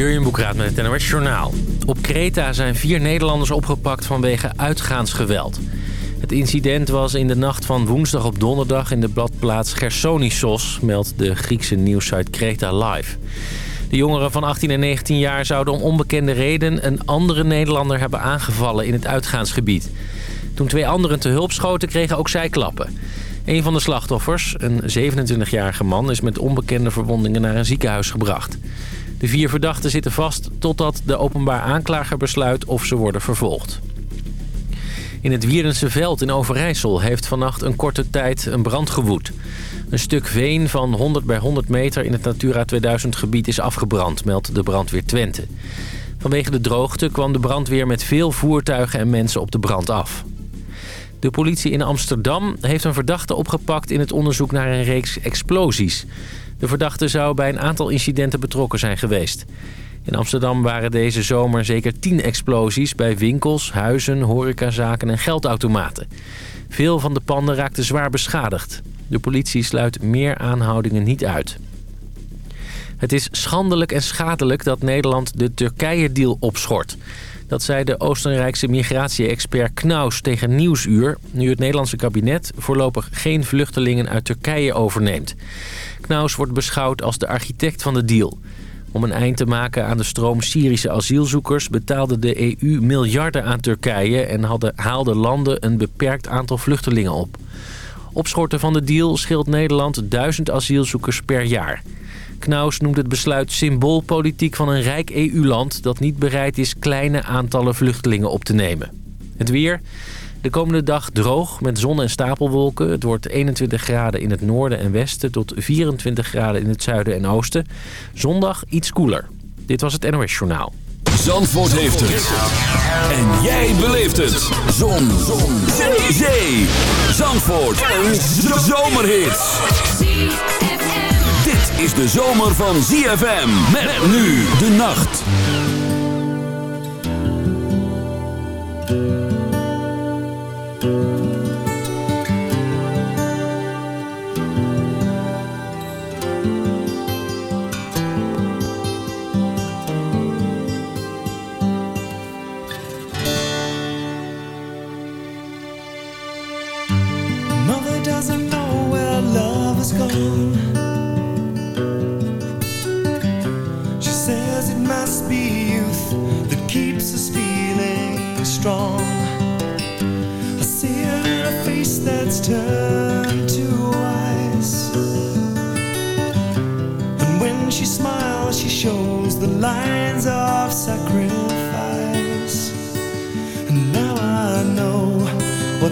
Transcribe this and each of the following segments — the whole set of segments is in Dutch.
Jurjen Boekraat met het NOS Journaal. Op Kreta zijn vier Nederlanders opgepakt vanwege uitgaansgeweld. Het incident was in de nacht van woensdag op donderdag in de bladplaats Gersonisos... meldt de Griekse nieuwssite Kreta Live. De jongeren van 18 en 19 jaar zouden om onbekende reden... een andere Nederlander hebben aangevallen in het uitgaansgebied. Toen twee anderen te hulp schoten kregen ook zij klappen. Een van de slachtoffers, een 27-jarige man... is met onbekende verwondingen naar een ziekenhuis gebracht. De vier verdachten zitten vast totdat de openbaar aanklager besluit of ze worden vervolgd. In het Wierdense veld in Overijssel heeft vannacht een korte tijd een brand gewoed. Een stuk veen van 100 bij 100 meter in het Natura 2000 gebied is afgebrand, meldt de brandweer Twente. Vanwege de droogte kwam de brandweer met veel voertuigen en mensen op de brand af. De politie in Amsterdam heeft een verdachte opgepakt in het onderzoek naar een reeks explosies. De verdachte zou bij een aantal incidenten betrokken zijn geweest. In Amsterdam waren deze zomer zeker tien explosies bij winkels, huizen, horecazaken en geldautomaten. Veel van de panden raakten zwaar beschadigd. De politie sluit meer aanhoudingen niet uit. Het is schandelijk en schadelijk dat Nederland de Turkije-deal opschort. Dat zei de Oostenrijkse migratie-expert Knaus tegen Nieuwsuur... nu het Nederlandse kabinet voorlopig geen vluchtelingen uit Turkije overneemt. Knaus wordt beschouwd als de architect van de deal. Om een eind te maken aan de stroom Syrische asielzoekers... betaalde de EU miljarden aan Turkije... en hadden, haalden landen een beperkt aantal vluchtelingen op. Opschorten van de deal scheelt Nederland duizend asielzoekers per jaar... Knaus noemt het besluit symboolpolitiek van een rijk EU-land... dat niet bereid is kleine aantallen vluchtelingen op te nemen. Het weer. De komende dag droog met zon en stapelwolken. Het wordt 21 graden in het noorden en westen tot 24 graden in het zuiden en oosten. Zondag iets koeler. Dit was het NOS Journaal. Zandvoort heeft het. En jij beleeft het. Zon. zon. Zee. Zandvoort. Een zomerhit. Dit is de zomer van ZFM. Met nu de nacht.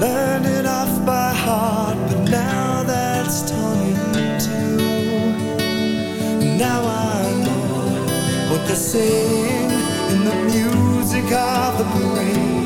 learned it off by heart, but now that's torn in two. Now I know what they're saying in the music of the parade.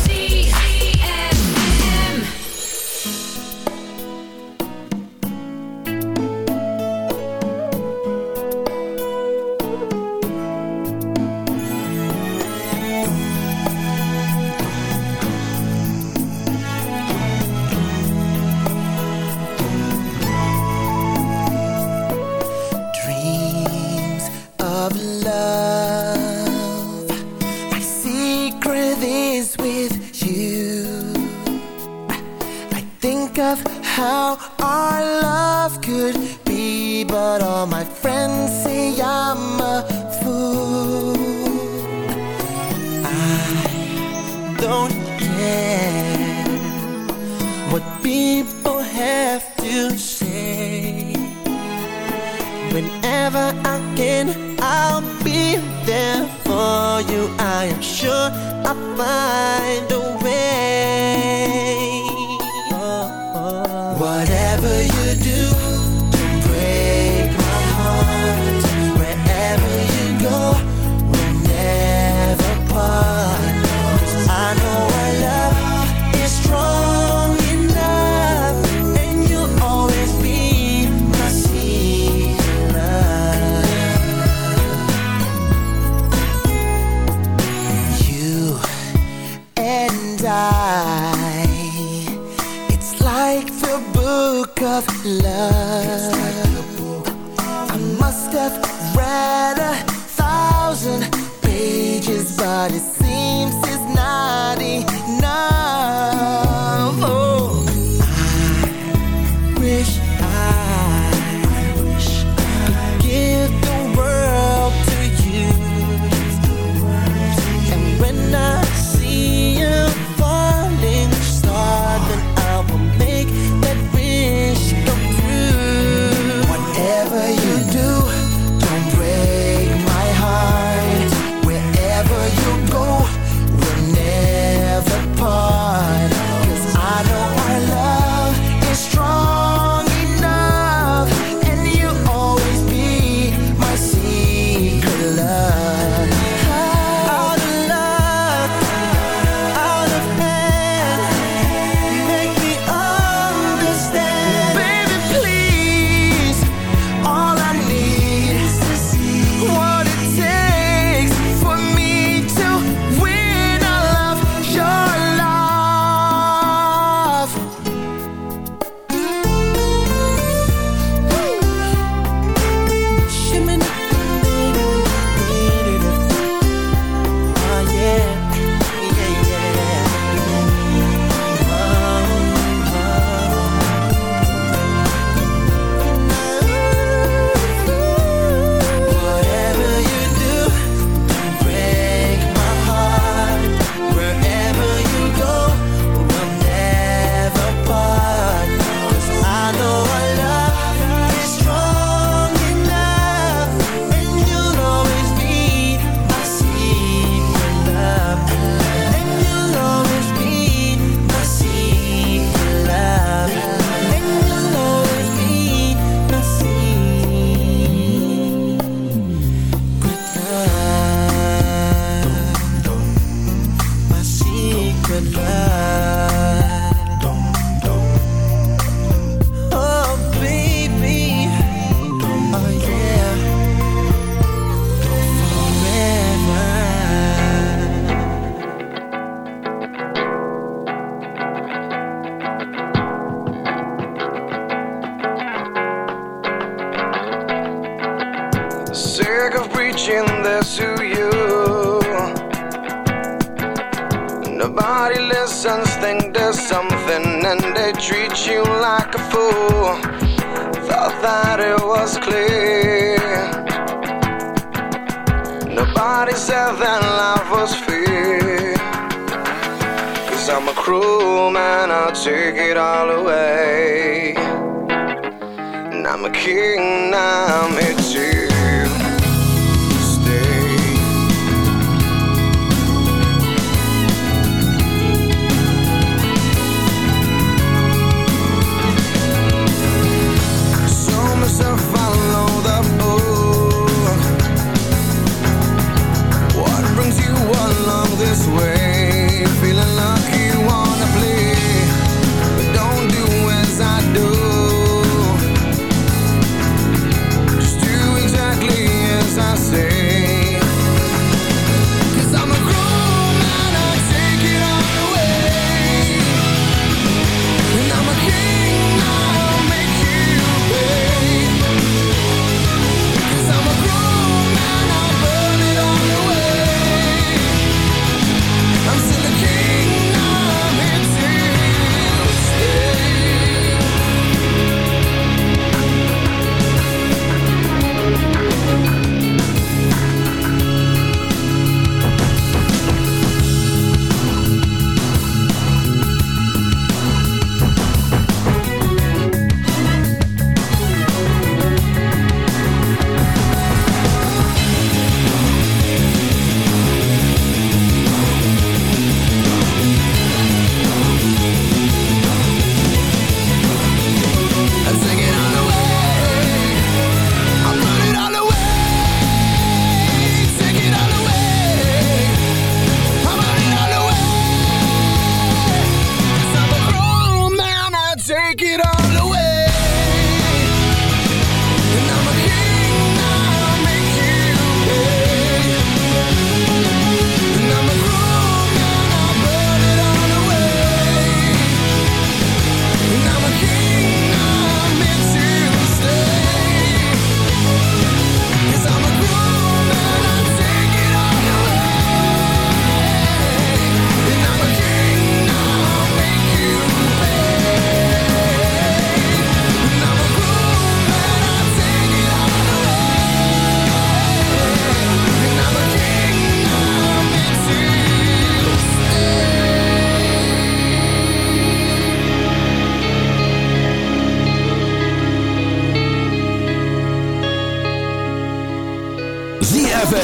Of love.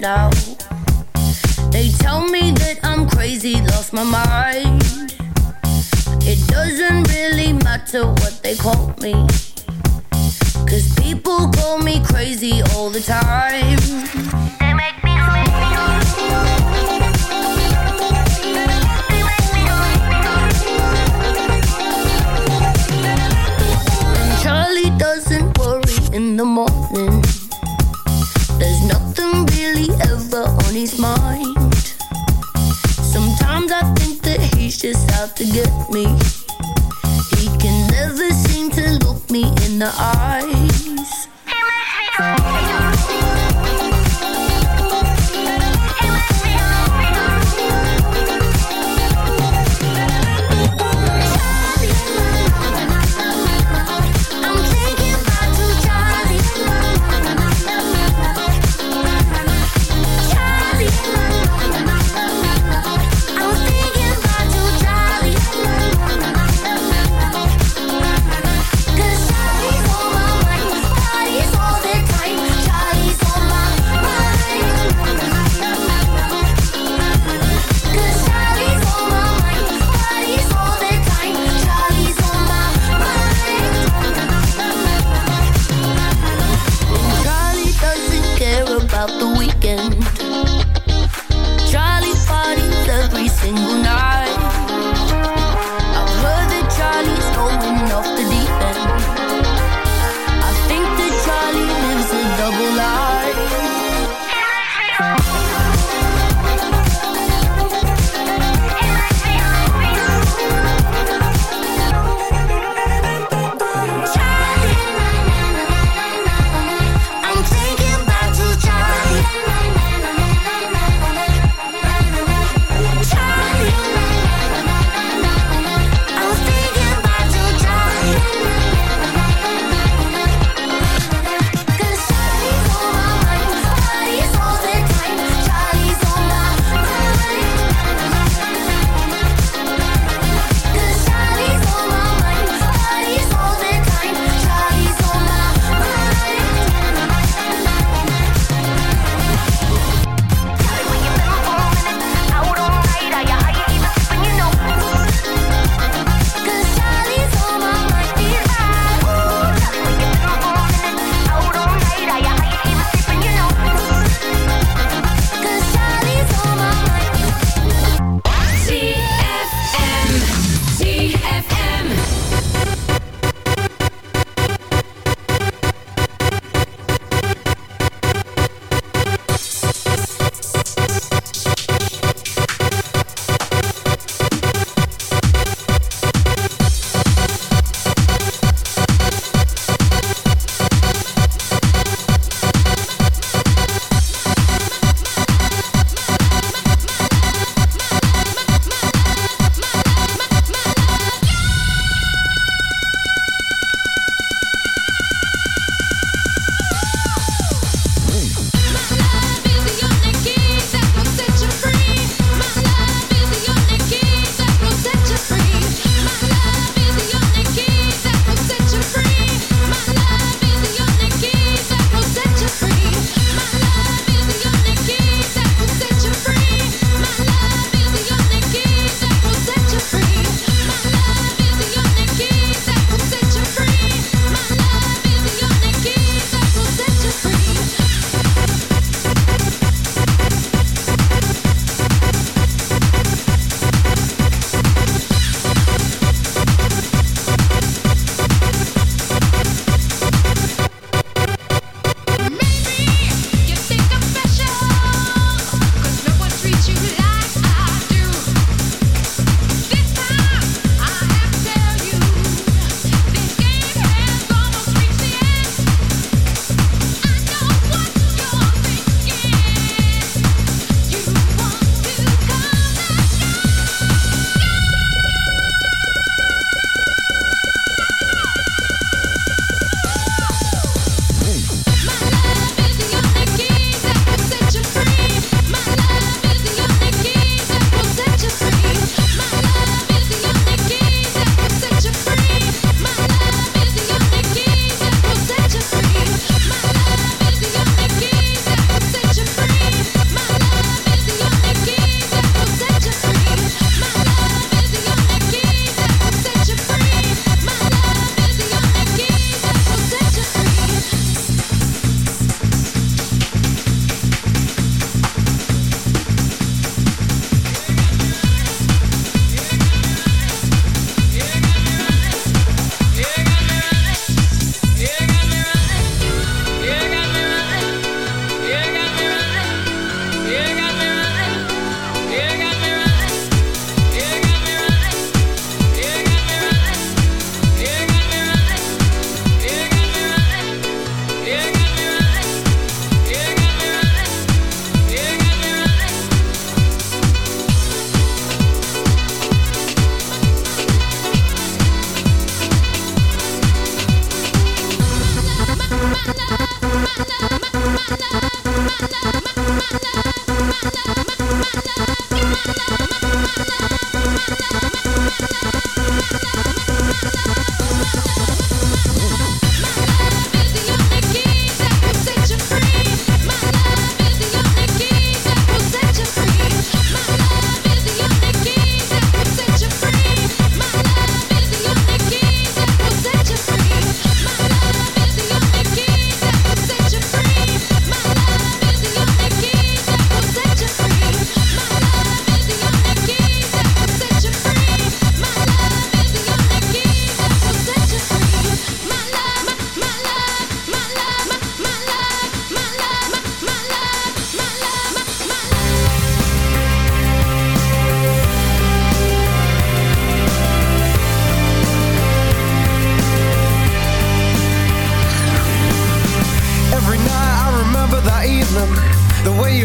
Now.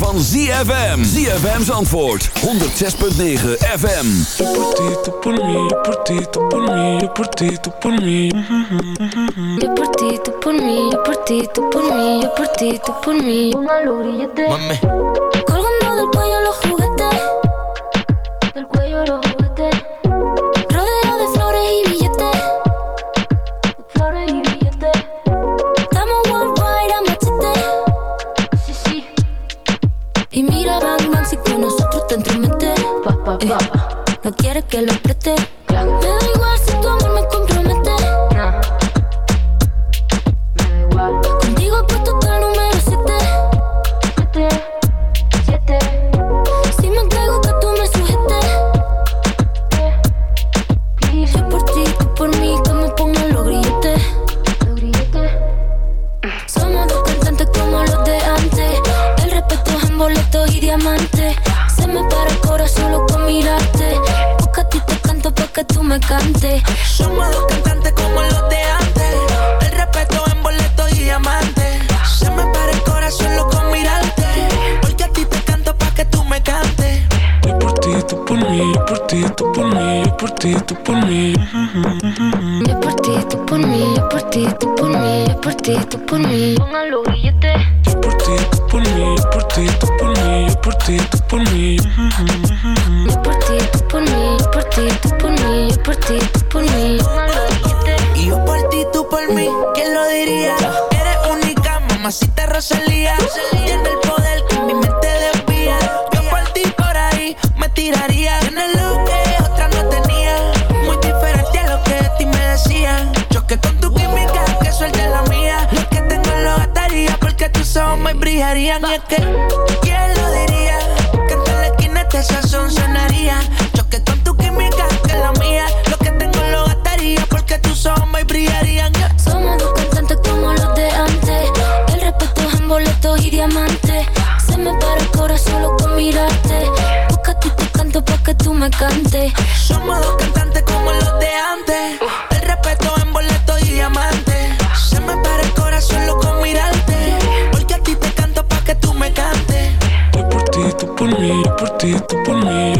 Van ZFM. ZFM's antwoord, 106.9 FM. Yo por ti, tú por mí, yo por ti, tú por mí, yo por ti, tú por mí. Yo por ti, tú por mí, yo por ti, tú por mí, yo por ti, tú por mí. Póngalo grillete. Colgando me para el corazón solo con mirarte. Porque a ti te canto pa' que tú me cantes. Somos dos cantantes como los de antes. El respeto en boletos y diamantes. Se me para el corazón loco con mirarte. Porque a ti te canto pa' que tú me cantes. Yo por ti, tú por mí, yo por ti, tú por mí, yo por ti, tú por mí. Yo por ti, tú por mí, yo por ti, tú por mí, yo por ti, tú por mí. Pongan los grilletes. Yo por ti, tú por mí, yo por ti, tú por mí, yo por ti, tú por mí. Yo por ti, tú por mí, yo por ti, tú por mí, yo por ti, tú por mí. Y yo por ti, tú por mí. ¿Quién lo diría? Eres única, mamacita Rosalía. Tiene el poder que mi mente desvía. Yo por ti por ahí me tiraría. Tienes lo que otra no tenía. Muy diferente a lo que de ti me decían. Choque con tu química, que suelte la mía. Lo que tengo lo gastaría porque tus ojos me brillarían. Y es que, ¿quién lo diría? Este sazón sonaría. Choque con tu química, que la mía. Lo que tengo lo gastaría porque tus ojos me brillarían. Somos dos cantantes como los de antes. El respeto es en boletos y diamantes. Se me para el corazón solo con mirarte. Porque a ti te canto pa' que tú me cantes. Somos dos cantantes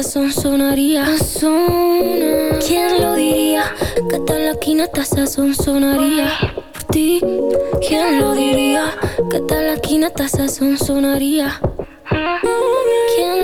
Esquina hasta sazón sonaría. Sazona. ¿Quién lo diría? Que tal la esquina hasta sazón sonaría. Por ti, ¿quién lo diría? Que tal la esquina hasta sazón sonaría. ¿Quién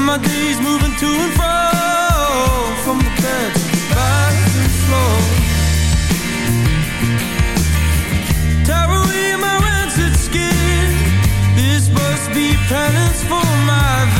Spend my days moving to and fro From the bed to the bathroom floor. Tear away my rancid skin. This must be penance for my